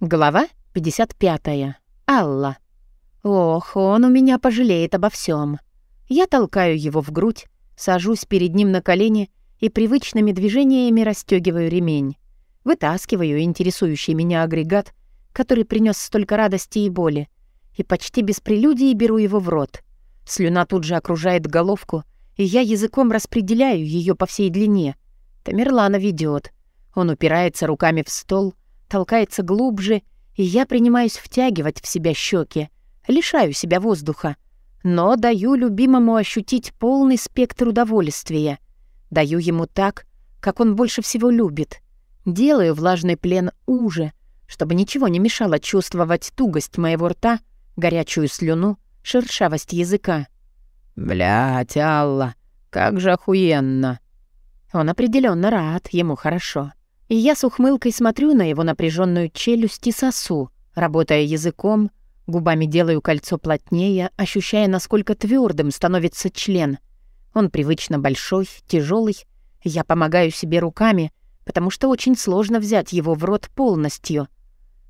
Глава 55. Алла. Ох, он у меня пожалеет обо всем. Я толкаю его в грудь, сажусь перед ним на колени и привычными движениями расстегиваю ремень. Вытаскиваю интересующий меня агрегат, который принес столько радости и боли, и почти без прелюдии беру его в рот. Слюна тут же окружает головку, и я языком распределяю ее по всей длине. Тамерлана ведет. Он упирается руками в стол — толкается глубже, и я принимаюсь втягивать в себя щеки, лишаю себя воздуха, но даю любимому ощутить полный спектр удовольствия. Даю ему так, как он больше всего любит. Делаю влажный плен уже, чтобы ничего не мешало чувствовать тугость моего рта, горячую слюну, шершавость языка. «Блядь, Алла, как же охуенно!» Он определенно рад, ему хорошо. И я с ухмылкой смотрю на его напряженную челюсть и сосу, работая языком, губами делаю кольцо плотнее, ощущая, насколько твердым становится член. Он привычно большой, тяжелый. Я помогаю себе руками, потому что очень сложно взять его в рот полностью.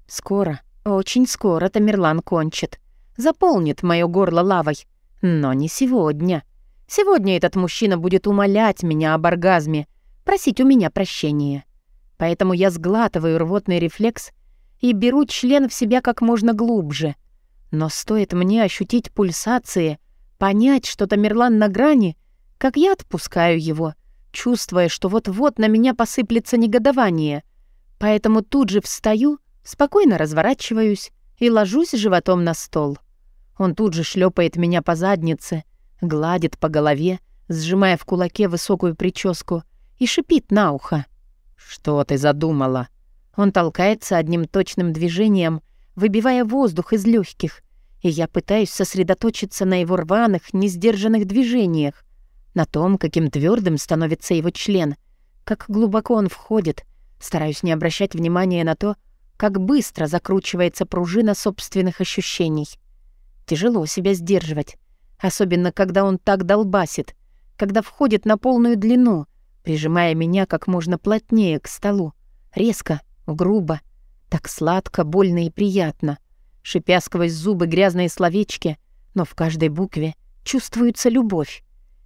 Скоро, очень скоро Тамерлан кончит. Заполнит мое горло лавой. Но не сегодня. Сегодня этот мужчина будет умолять меня об оргазме, просить у меня прощения. Поэтому я сглатываю рвотный рефлекс и беру член в себя как можно глубже. Но стоит мне ощутить пульсации, понять, что Тамерлан на грани, как я отпускаю его, чувствуя, что вот-вот на меня посыплется негодование. Поэтому тут же встаю, спокойно разворачиваюсь и ложусь животом на стол. Он тут же шлепает меня по заднице, гладит по голове, сжимая в кулаке высокую прическу, и шипит на ухо. «Что ты задумала?» Он толкается одним точным движением, выбивая воздух из легких, и я пытаюсь сосредоточиться на его рваных, несдержанных движениях, на том, каким твердым становится его член, как глубоко он входит, стараюсь не обращать внимания на то, как быстро закручивается пружина собственных ощущений. Тяжело себя сдерживать, особенно когда он так долбасит, когда входит на полную длину — прижимая меня как можно плотнее к столу. Резко, грубо, так сладко, больно и приятно. Шипя сквозь зубы грязные словечки, но в каждой букве чувствуется любовь.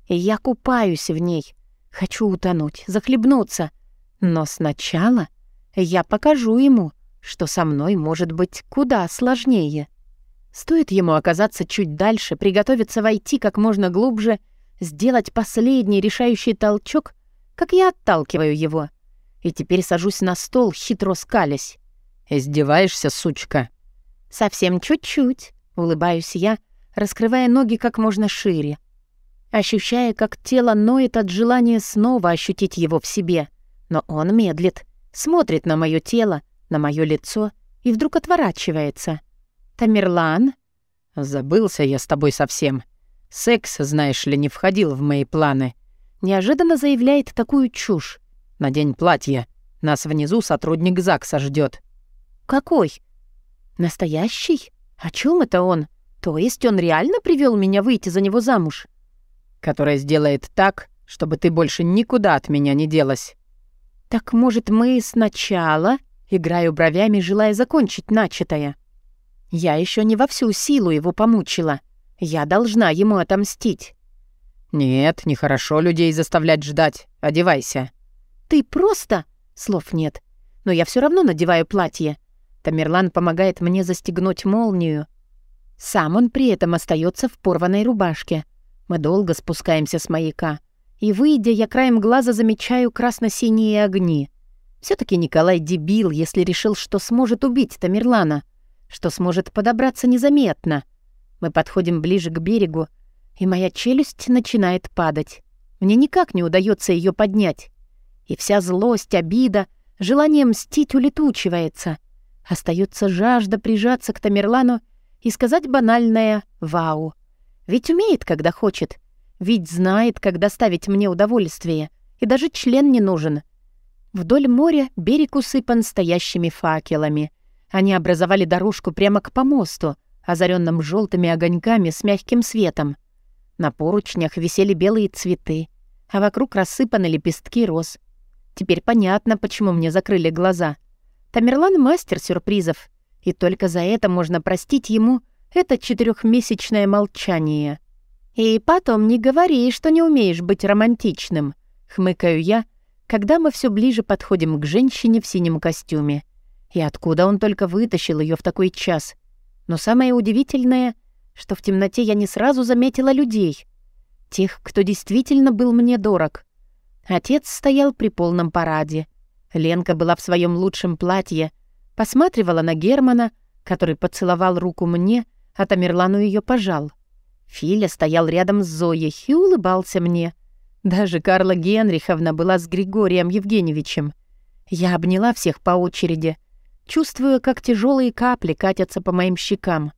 И я купаюсь в ней. Хочу утонуть, захлебнуться. Но сначала я покажу ему, что со мной может быть куда сложнее. Стоит ему оказаться чуть дальше, приготовиться войти как можно глубже, сделать последний решающий толчок — как я отталкиваю его. И теперь сажусь на стол, хитро скалясь. «Издеваешься, сучка?» «Совсем чуть-чуть», — улыбаюсь я, раскрывая ноги как можно шире. Ощущая, как тело ноет от желания снова ощутить его в себе. Но он медлит, смотрит на мое тело, на мое лицо и вдруг отворачивается. «Тамерлан?» «Забылся я с тобой совсем. Секс, знаешь ли, не входил в мои планы неожиданно заявляет такую чушь. «Надень платье. Нас внизу сотрудник ЗАГСа ждет. «Какой?» «Настоящий? О чем это он? То есть он реально привел меня выйти за него замуж?» «Который сделает так, чтобы ты больше никуда от меня не делась». «Так, может, мы сначала...» Играю бровями, желая закончить начатое. Я еще не во всю силу его помучила. Я должна ему отомстить. «Нет, нехорошо людей заставлять ждать. Одевайся». «Ты просто...» Слов нет. Но я все равно надеваю платье. Тамерлан помогает мне застегнуть молнию. Сам он при этом остается в порванной рубашке. Мы долго спускаемся с маяка. И, выйдя, я краем глаза замечаю красно-синие огни. все таки Николай дебил, если решил, что сможет убить Тамерлана, что сможет подобраться незаметно. Мы подходим ближе к берегу, и моя челюсть начинает падать. Мне никак не удается ее поднять. И вся злость, обида, желание мстить улетучивается. Остается жажда прижаться к Тамерлану и сказать банальное «Вау!». Ведь умеет, когда хочет. Ведь знает, как доставить мне удовольствие. И даже член не нужен. Вдоль моря берег усыпан стоящими факелами. Они образовали дорожку прямо к помосту, озаренным желтыми огоньками с мягким светом. На поручнях висели белые цветы, а вокруг рассыпаны лепестки роз. Теперь понятно, почему мне закрыли глаза. Тамерлан — мастер сюрпризов. И только за это можно простить ему это четырехмесячное молчание. «И потом не говори, что не умеешь быть романтичным», — хмыкаю я, когда мы все ближе подходим к женщине в синем костюме. И откуда он только вытащил ее в такой час? Но самое удивительное, что в темноте я не сразу заметила людей. Тех, кто действительно был мне дорог. Отец стоял при полном параде. Ленка была в своем лучшем платье, посматривала на Германа, который поцеловал руку мне, а Тамерлану ее пожал. Филя стоял рядом с Зоей и улыбался мне. Даже Карла Генриховна была с Григорием Евгеньевичем. Я обняла всех по очереди, чувствуя, как тяжелые капли катятся по моим щекам.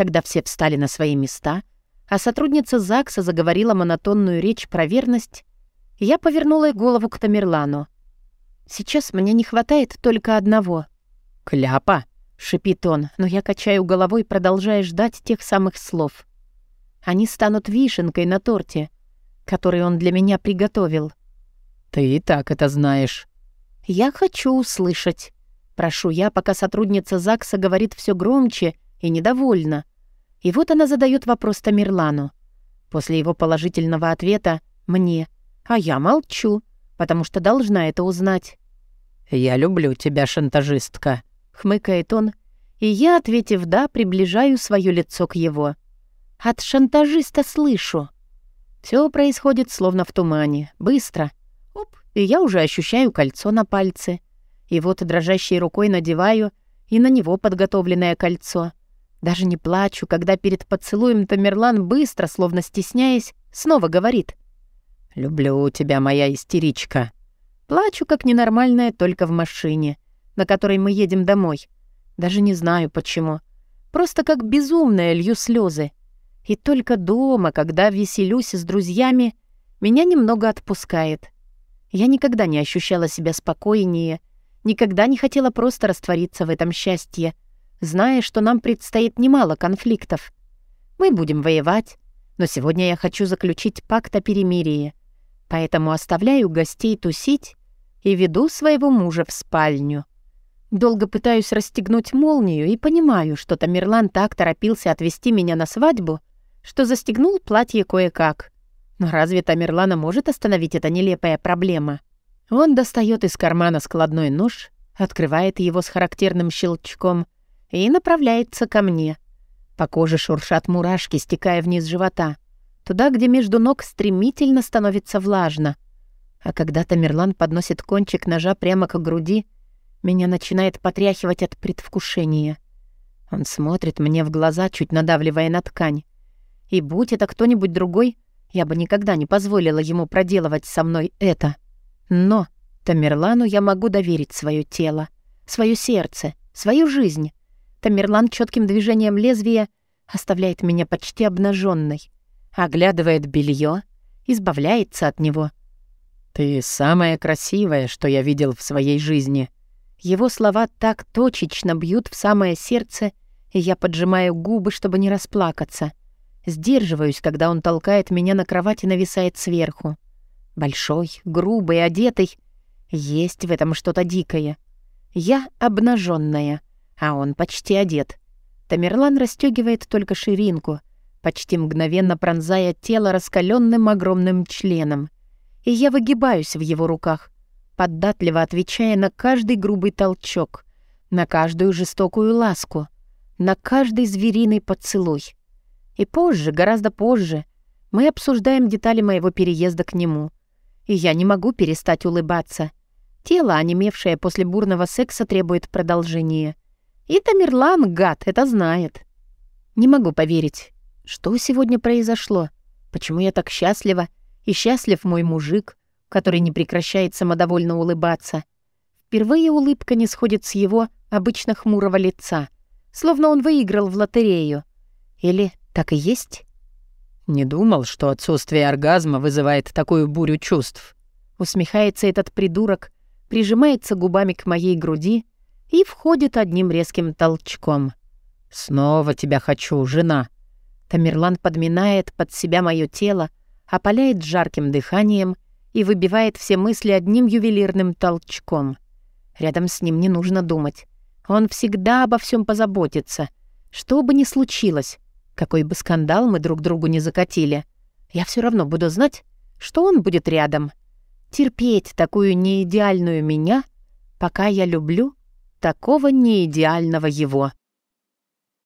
Когда все встали на свои места, а сотрудница ЗАГСа заговорила монотонную речь про верность, я повернула голову к Тамерлану. «Сейчас мне не хватает только одного». «Кляпа!» — шипит он, но я качаю головой, продолжая ждать тех самых слов. Они станут вишенкой на торте, который он для меня приготовил. «Ты и так это знаешь». «Я хочу услышать». Прошу я, пока сотрудница ЗАГСа говорит все громче и недовольна. И вот она задает вопрос Тамерлану. После его положительного ответа «мне» А я молчу, потому что должна это узнать. «Я люблю тебя, шантажистка», — хмыкает он, и я, ответив «да», приближаю свое лицо к его. От шантажиста слышу. Все происходит словно в тумане, быстро. Оп, и я уже ощущаю кольцо на пальце. И вот дрожащей рукой надеваю и на него подготовленное кольцо. Даже не плачу, когда перед поцелуем Тамерлан быстро, словно стесняясь, снова говорит. «Люблю тебя, моя истеричка». Плачу, как ненормальная, только в машине, на которой мы едем домой. Даже не знаю, почему. Просто как безумная лью слезы. И только дома, когда веселюсь с друзьями, меня немного отпускает. Я никогда не ощущала себя спокойнее, никогда не хотела просто раствориться в этом счастье, зная, что нам предстоит немало конфликтов. Мы будем воевать, но сегодня я хочу заключить пакт о перемирии. Поэтому оставляю гостей тусить и веду своего мужа в спальню. Долго пытаюсь расстегнуть молнию и понимаю, что Тамерлан так торопился отвезти меня на свадьбу, что застегнул платье кое-как. Но разве Тамерлана может остановить эта нелепая проблема? Он достает из кармана складной нож, открывает его с характерным щелчком и направляется ко мне. По коже шуршат мурашки, стекая вниз живота туда, где между ног стремительно становится влажно. А когда Тамерлан подносит кончик ножа прямо к груди, меня начинает потряхивать от предвкушения. Он смотрит мне в глаза, чуть надавливая на ткань. И будь это кто-нибудь другой, я бы никогда не позволила ему проделывать со мной это. Но Тамерлану я могу доверить свое тело, свое сердце, свою жизнь. Тамерлан четким движением лезвия оставляет меня почти обнаженной оглядывает белье, избавляется от него. «Ты самая красивая, что я видел в своей жизни». Его слова так точечно бьют в самое сердце, и я поджимаю губы, чтобы не расплакаться. Сдерживаюсь, когда он толкает меня на кровать и нависает сверху. Большой, грубый, одетый. Есть в этом что-то дикое. Я обнаженная, а он почти одет. Тамерлан расстегивает только ширинку, почти мгновенно пронзая тело раскаленным огромным членом. И я выгибаюсь в его руках, поддатливо отвечая на каждый грубый толчок, на каждую жестокую ласку, на каждый звериный поцелуй. И позже, гораздо позже, мы обсуждаем детали моего переезда к нему. И я не могу перестать улыбаться. Тело, онемевшее после бурного секса, требует продолжения. И Тамерлан, гад, это знает. Не могу поверить. Что сегодня произошло? Почему я так счастлива? И счастлив мой мужик, который не прекращает самодовольно улыбаться. Впервые улыбка не сходит с его обычно хмурого лица, словно он выиграл в лотерею. Или так и есть? Не думал, что отсутствие оргазма вызывает такую бурю чувств. Усмехается этот придурок, прижимается губами к моей груди и входит одним резким толчком. «Снова тебя хочу, жена!» Тамерлан подминает под себя мое тело, опаляет жарким дыханием и выбивает все мысли одним ювелирным толчком. Рядом с ним не нужно думать. Он всегда обо всем позаботится. Что бы ни случилось, какой бы скандал мы друг другу не закатили, я все равно буду знать, что он будет рядом. Терпеть такую неидеальную меня, пока я люблю такого неидеального его.